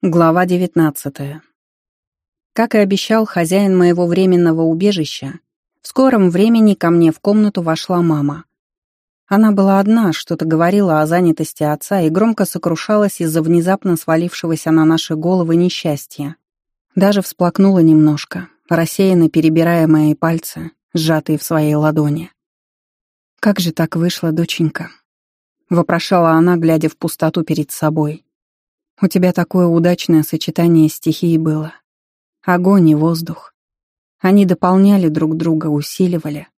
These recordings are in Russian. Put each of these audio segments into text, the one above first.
Глава 19. Как и обещал хозяин моего временного убежища, в скором времени ко мне в комнату вошла мама. Она была одна, что-то говорила о занятости отца и громко сокрушалась из-за внезапно свалившегося на наши головы несчастья. Даже всплакнула немножко, рассеянно перебирая мои пальцы, сжатые в своей ладони. «Как же так вышло, доченька?» — вопрошала она, глядя в пустоту перед собой — у тебя такое удачное сочетание стихий было. Огонь и воздух. Они дополняли друг друга, усиливали.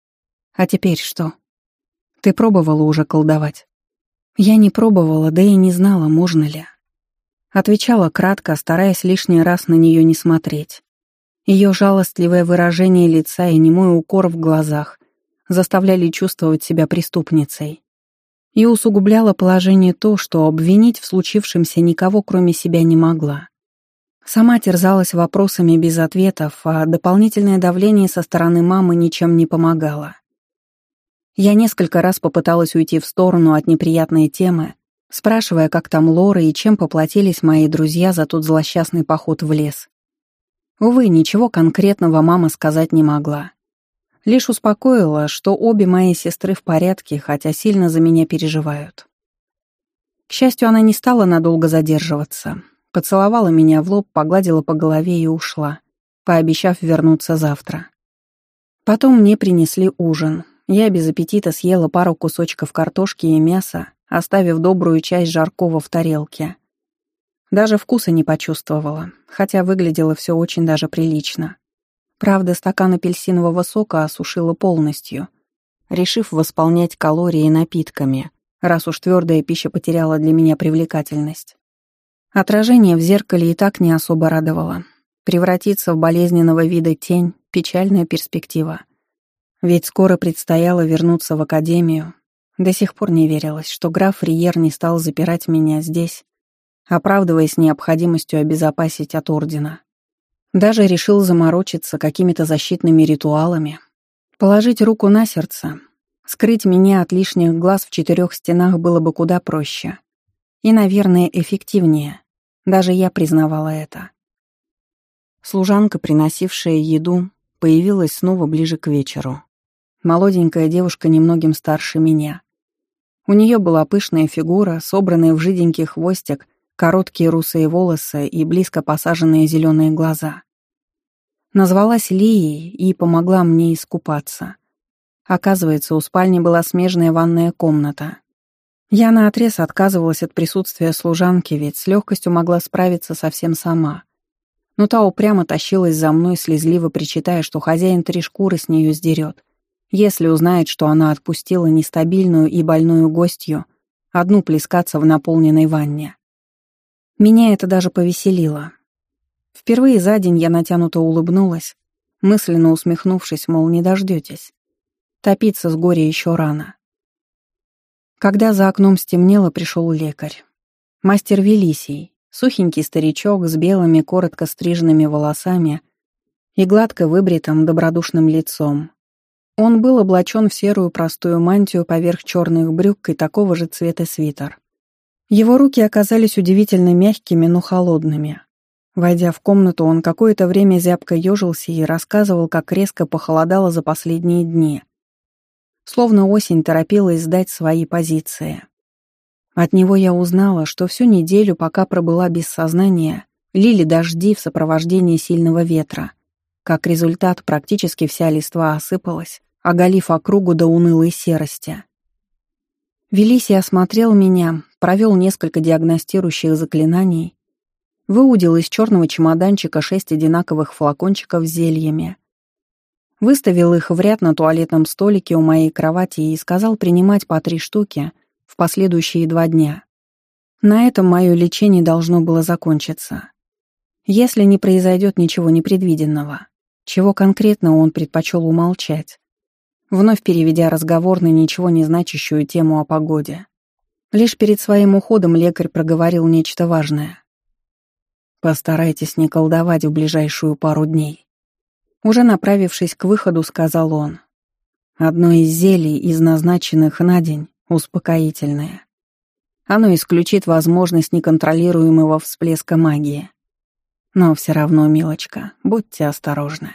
А теперь что? Ты пробовала уже колдовать? Я не пробовала, да и не знала, можно ли. Отвечала кратко, стараясь лишний раз на нее не смотреть. Ее жалостливое выражение лица и немой укор в глазах заставляли чувствовать себя преступницей и усугубляло положение то, что обвинить в случившемся никого, кроме себя, не могла. Сама терзалась вопросами без ответов, а дополнительное давление со стороны мамы ничем не помогало. Я несколько раз попыталась уйти в сторону от неприятной темы, спрашивая, как там Лора и чем поплатились мои друзья за тот злосчастный поход в лес. Увы, ничего конкретного мама сказать не могла. Лишь успокоила, что обе мои сестры в порядке, хотя сильно за меня переживают. К счастью, она не стала надолго задерживаться. Поцеловала меня в лоб, погладила по голове и ушла, пообещав вернуться завтра. Потом мне принесли ужин. Я без аппетита съела пару кусочков картошки и мяса, оставив добрую часть жаркого в тарелке. Даже вкуса не почувствовала, хотя выглядело все очень даже прилично. Правда, стакан апельсинового сока осушила полностью, решив восполнять калории напитками, раз уж твердая пища потеряла для меня привлекательность. Отражение в зеркале и так не особо радовало. Превратиться в болезненного вида тень — печальная перспектива. Ведь скоро предстояло вернуться в академию. До сих пор не верилось, что граф Риер не стал запирать меня здесь, оправдываясь необходимостью обезопасить от ордена. Даже решил заморочиться какими-то защитными ритуалами. Положить руку на сердце, скрыть меня от лишних глаз в четырех стенах было бы куда проще. И, наверное, эффективнее. Даже я признавала это. Служанка, приносившая еду, появилась снова ближе к вечеру. Молоденькая девушка немногим старше меня. У нее была пышная фигура, собранная в жиденький хвостик короткие русые волосы и близко посаженные зеленые глаза. Назвалась Лией и помогла мне искупаться. Оказывается, у спальни была смежная ванная комната. Я наотрез отказывалась от присутствия служанки, ведь с легкостью могла справиться совсем сама. Но та упрямо тащилась за мной, слезливо причитая, что хозяин три шкуры с нее сдерет, если узнает, что она отпустила нестабильную и больную гостью одну плескаться в наполненной ванне. Меня это даже повеселило. Впервые за день я натянуто улыбнулась, мысленно усмехнувшись, мол, не дождетесь. Топиться с горя еще рано. Когда за окном стемнело, пришел лекарь. Мастер Велисий, сухенький старичок с белыми, коротко стриженными волосами и гладко выбритым, добродушным лицом. Он был облачен в серую простую мантию поверх черных брюк и такого же цвета свитер. Его руки оказались удивительно мягкими, но холодными. Войдя в комнату, он какое-то время зябко ежился и рассказывал, как резко похолодало за последние дни. Словно осень торопила издать свои позиции. От него я узнала, что всю неделю, пока пробыла без сознания, лили дожди в сопровождении сильного ветра. Как результат, практически вся листва осыпалась, оголив округу до унылой серости. Велисий осмотрел меня, провел несколько диагностирующих заклинаний, выудил из черного чемоданчика шесть одинаковых флакончиков с зельями, выставил их в ряд на туалетном столике у моей кровати и сказал принимать по три штуки в последующие два дня. На этом мое лечение должно было закончиться. Если не произойдет ничего непредвиденного, чего конкретно он предпочел умолчать, вновь переведя разговор на ничего не значащую тему о погоде. Лишь перед своим уходом лекарь проговорил нечто важное. «Постарайтесь не колдовать в ближайшую пару дней». Уже направившись к выходу, сказал он. «Одно из зелий, из назначенных на день, успокоительное. Оно исключит возможность неконтролируемого всплеска магии. Но все равно, милочка, будьте осторожны».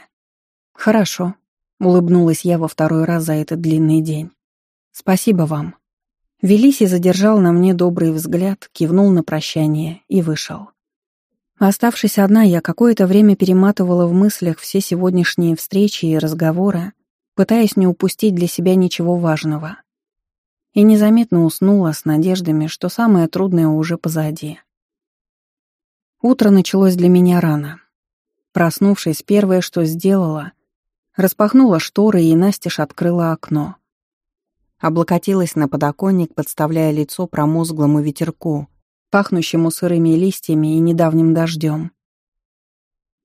«Хорошо», — улыбнулась я во второй раз за этот длинный день. «Спасибо вам». Велиси задержал на мне добрый взгляд, кивнул на прощание и вышел. Оставшись одна, я какое-то время перематывала в мыслях все сегодняшние встречи и разговоры, пытаясь не упустить для себя ничего важного. И незаметно уснула с надеждами, что самое трудное уже позади. Утро началось для меня рано. Проснувшись, первое, что сделала, распахнула шторы и настежь открыла окно — Облокотилась на подоконник, подставляя лицо промозглому ветерку, пахнущему сырыми листьями и недавним дождем.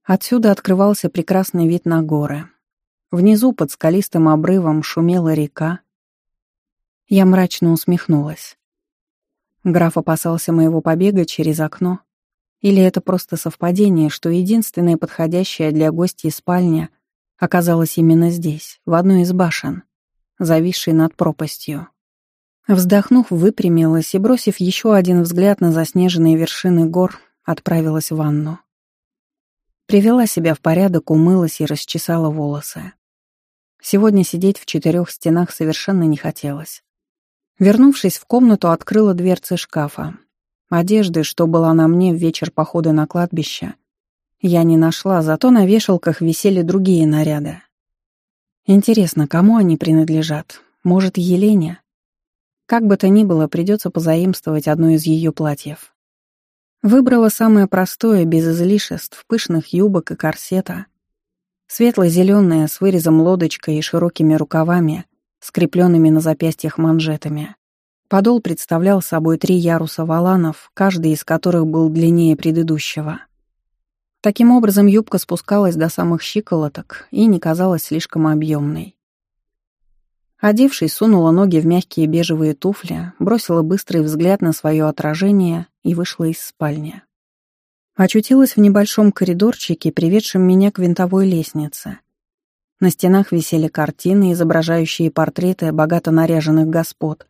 Отсюда открывался прекрасный вид на горы. Внизу под скалистым обрывом шумела река. Я мрачно усмехнулась. Граф опасался моего побега через окно. Или это просто совпадение, что единственная подходящая для гостей спальня оказалась именно здесь, в одной из башен — зависший над пропастью. Вздохнув, выпрямилась и, бросив еще один взгляд на заснеженные вершины гор, отправилась в ванну. Привела себя в порядок, умылась и расчесала волосы. Сегодня сидеть в четырех стенах совершенно не хотелось. Вернувшись в комнату, открыла дверцы шкафа. Одежды, что была на мне в вечер похода на кладбище, я не нашла, зато на вешалках висели другие наряды. Интересно, кому они принадлежат? Может, Елене? Как бы то ни было, придется позаимствовать одно из ее платьев. Выбрала самое простое, без излишеств, пышных юбок и корсета. Светло-зеленое, с вырезом лодочкой и широкими рукавами, скрепленными на запястьях манжетами. Подол представлял собой три яруса валанов, каждый из которых был длиннее предыдущего. Таким образом, юбка спускалась до самых щиколоток и не казалась слишком объемной. Одевшись, сунула ноги в мягкие бежевые туфли, бросила быстрый взгляд на свое отражение и вышла из спальни. Очутилась в небольшом коридорчике, приведшем меня к винтовой лестнице. На стенах висели картины, изображающие портреты богато наряженных господ.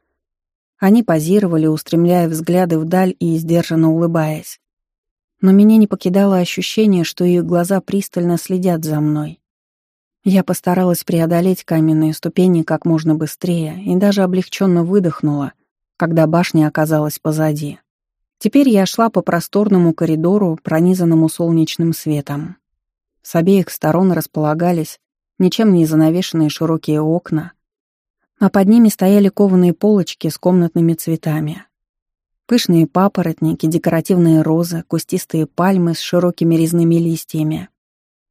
Они позировали, устремляя взгляды вдаль и издержанно улыбаясь но меня не покидало ощущение, что их глаза пристально следят за мной. Я постаралась преодолеть каменные ступени как можно быстрее и даже облегченно выдохнула, когда башня оказалась позади. Теперь я шла по просторному коридору, пронизанному солнечным светом. С обеих сторон располагались ничем не занавешенные широкие окна, а под ними стояли кованые полочки с комнатными цветами — Пышные папоротники, декоративные розы, кустистые пальмы с широкими резными листьями.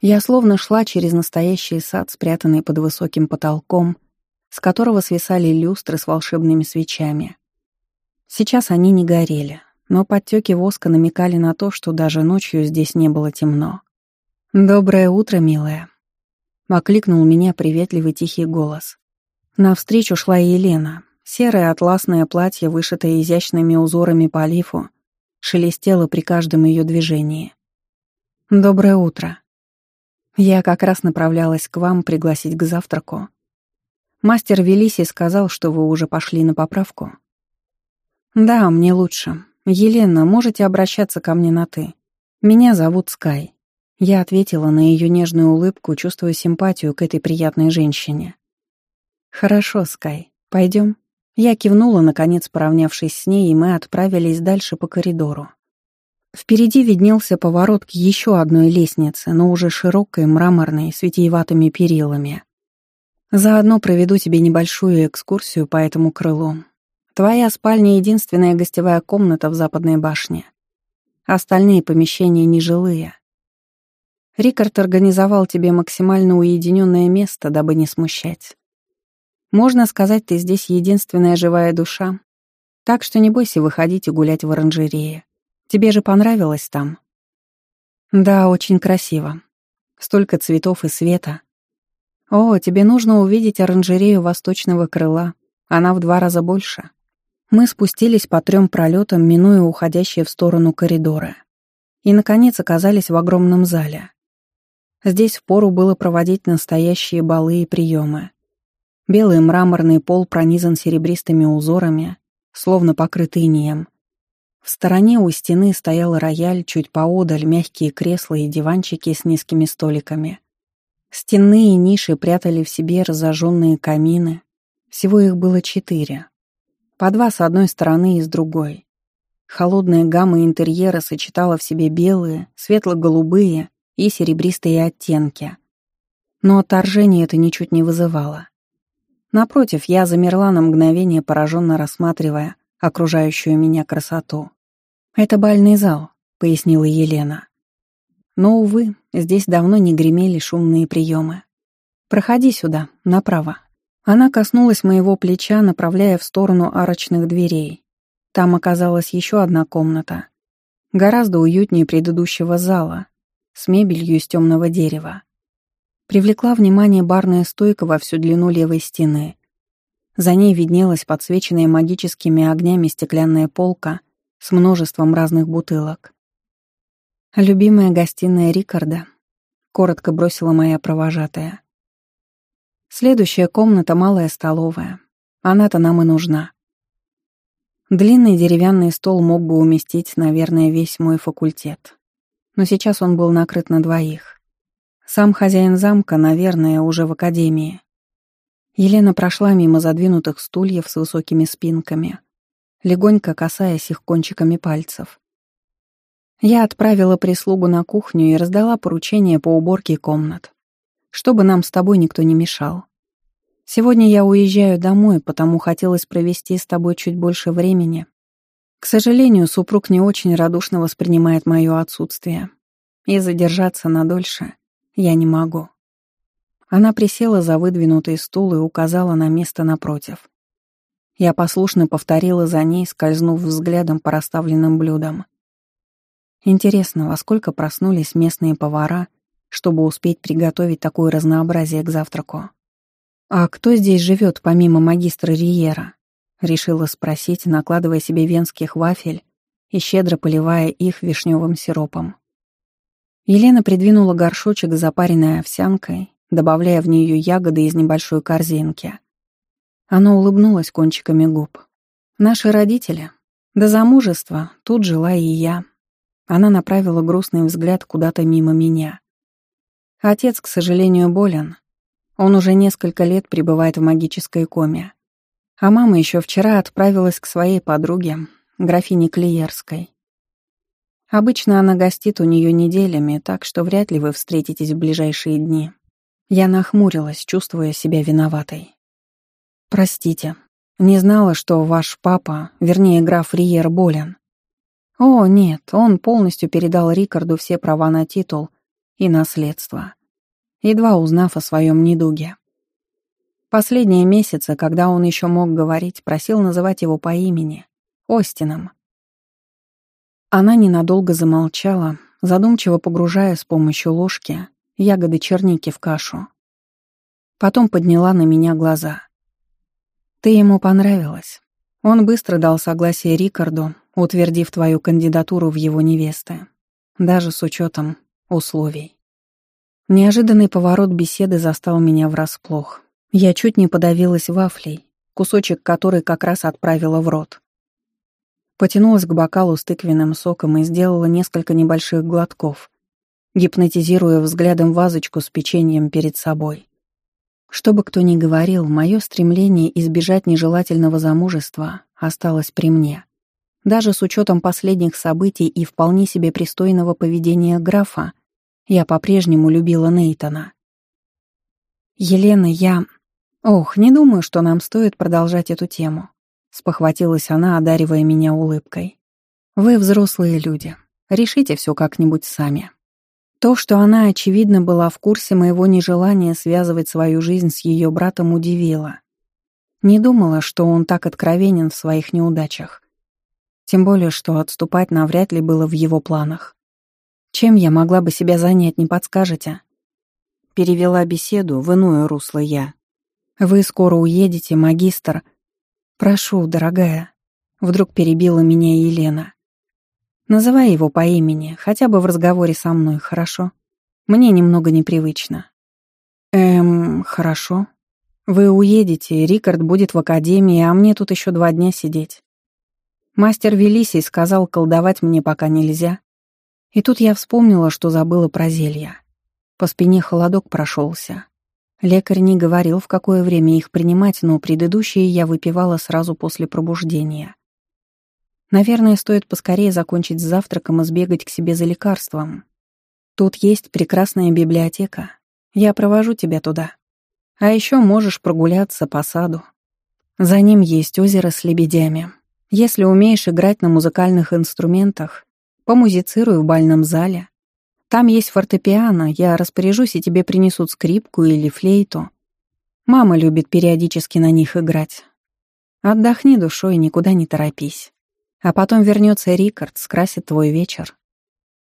Я словно шла через настоящий сад, спрятанный под высоким потолком, с которого свисали люстры с волшебными свечами. Сейчас они не горели, но подтеки воска намекали на то, что даже ночью здесь не было темно. «Доброе утро, милая!» — окликнул меня приветливый тихий голос. Навстречу шла Елена, Серое атласное платье, вышитое изящными узорами по лифу, шелестело при каждом ее движении. «Доброе утро. Я как раз направлялась к вам пригласить к завтраку. Мастер Велиси сказал, что вы уже пошли на поправку». «Да, мне лучше. Елена, можете обращаться ко мне на «ты». Меня зовут Скай». Я ответила на ее нежную улыбку, чувствуя симпатию к этой приятной женщине. «Хорошо, Скай. Пойдем?» Я кивнула, наконец поравнявшись с ней, и мы отправились дальше по коридору. Впереди виднелся поворот к еще одной лестнице, но уже широкой, мраморной, с витиеватыми перилами. Заодно проведу тебе небольшую экскурсию по этому крылу. Твоя спальня — единственная гостевая комната в западной башне. Остальные помещения нежилые. Рикард организовал тебе максимально уединенное место, дабы не смущать. Можно сказать, ты здесь единственная живая душа. Так что не бойся выходить и гулять в оранжерее. Тебе же понравилось там?» «Да, очень красиво. Столько цветов и света. О, тебе нужно увидеть оранжерею восточного крыла. Она в два раза больше». Мы спустились по трем пролетам, минуя уходящие в сторону коридоры. И, наконец, оказались в огромном зале. Здесь впору было проводить настоящие балы и приемы. Белый мраморный пол пронизан серебристыми узорами, словно покрытый инеем. В стороне у стены стоял рояль, чуть поодаль мягкие кресла и диванчики с низкими столиками. Стенные ниши прятали в себе разожженные камины. Всего их было четыре. По два с одной стороны и с другой. Холодная гамма интерьера сочетала в себе белые, светло-голубые и серебристые оттенки. Но отторжение это ничуть не вызывало. Напротив, я замерла на мгновение, пораженно рассматривая окружающую меня красоту. «Это бальный зал», — пояснила Елена. Но, увы, здесь давно не гремели шумные приемы. «Проходи сюда, направо». Она коснулась моего плеча, направляя в сторону арочных дверей. Там оказалась еще одна комната. Гораздо уютнее предыдущего зала, с мебелью из темного дерева привлекла внимание барная стойка во всю длину левой стены. За ней виднелась подсвеченная магическими огнями стеклянная полка с множеством разных бутылок. «Любимая гостиная Рикарда», — коротко бросила моя провожатая. «Следующая комната — малая столовая. Она-то нам и нужна». Длинный деревянный стол мог бы уместить, наверное, весь мой факультет. Но сейчас он был накрыт на двоих. Сам хозяин замка, наверное, уже в академии. Елена прошла мимо задвинутых стульев с высокими спинками, легонько касаясь их кончиками пальцев. Я отправила прислугу на кухню и раздала поручение по уборке комнат, чтобы нам с тобой никто не мешал. Сегодня я уезжаю домой, потому хотелось провести с тобой чуть больше времени. К сожалению, супруг не очень радушно воспринимает мое отсутствие. И задержаться надольше я не могу. Она присела за выдвинутый стул и указала на место напротив. Я послушно повторила за ней, скользнув взглядом по расставленным блюдам. Интересно, во сколько проснулись местные повара, чтобы успеть приготовить такое разнообразие к завтраку. «А кто здесь живет, помимо магистра Риера?» — решила спросить, накладывая себе венских вафель и щедро поливая их вишневым сиропом. Елена придвинула горшочек с запаренной овсянкой, добавляя в нее ягоды из небольшой корзинки. Она улыбнулась кончиками губ. «Наши родители. До замужества тут жила и я». Она направила грустный взгляд куда-то мимо меня. Отец, к сожалению, болен. Он уже несколько лет пребывает в магической коме. А мама еще вчера отправилась к своей подруге, графине Клиерской, Обычно она гостит у нее неделями, так что вряд ли вы встретитесь в ближайшие дни. Я нахмурилась, чувствуя себя виноватой. «Простите, не знала, что ваш папа, вернее, граф Риер, болен. О, нет, он полностью передал Рикарду все права на титул и наследство, едва узнав о своем недуге. Последние месяцы, когда он еще мог говорить, просил называть его по имени — Остином. Она ненадолго замолчала, задумчиво погружая с помощью ложки ягоды черники в кашу. Потом подняла на меня глаза. «Ты ему понравилась. Он быстро дал согласие Рикарду, утвердив твою кандидатуру в его невесты, даже с учетом условий». Неожиданный поворот беседы застал меня врасплох. Я чуть не подавилась вафлей, кусочек которой как раз отправила в рот. Потянулась к бокалу с тыквенным соком и сделала несколько небольших глотков, гипнотизируя взглядом вазочку с печеньем перед собой. Что бы кто ни говорил, мое стремление избежать нежелательного замужества осталось при мне. Даже с учетом последних событий и вполне себе пристойного поведения графа, я по-прежнему любила Нейтона. «Елена, я...» «Ох, не думаю, что нам стоит продолжать эту тему. — спохватилась она, одаривая меня улыбкой. «Вы взрослые люди. Решите все как-нибудь сами». То, что она, очевидно, была в курсе моего нежелания связывать свою жизнь с ее братом, удивило. Не думала, что он так откровенен в своих неудачах. Тем более, что отступать навряд ли было в его планах. «Чем я могла бы себя занять, не подскажете?» Перевела беседу в иное русло я. «Вы скоро уедете, магистр, «Прошу, дорогая», — вдруг перебила меня Елена. «Называй его по имени, хотя бы в разговоре со мной, хорошо? Мне немного непривычно». «Эм, хорошо. Вы уедете, Рикард будет в академии, а мне тут еще два дня сидеть». Мастер Велисий сказал, колдовать мне пока нельзя. И тут я вспомнила, что забыла про зелья. По спине холодок прошелся. Лекарь не говорил, в какое время их принимать, но предыдущие я выпивала сразу после пробуждения. Наверное, стоит поскорее закончить с завтраком и сбегать к себе за лекарством. Тут есть прекрасная библиотека. Я провожу тебя туда. А еще можешь прогуляться по саду. За ним есть озеро с лебедями. Если умеешь играть на музыкальных инструментах, помузицируй в бальном зале, там есть фортепиано, я распоряжусь, и тебе принесут скрипку или флейту. Мама любит периодически на них играть. Отдохни душой, никуда не торопись. А потом вернется Рикард, скрасит твой вечер.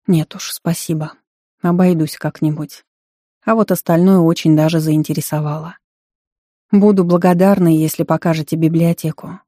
Нет уж, спасибо. Обойдусь как-нибудь. А вот остальное очень даже заинтересовало. Буду благодарна, если покажете библиотеку.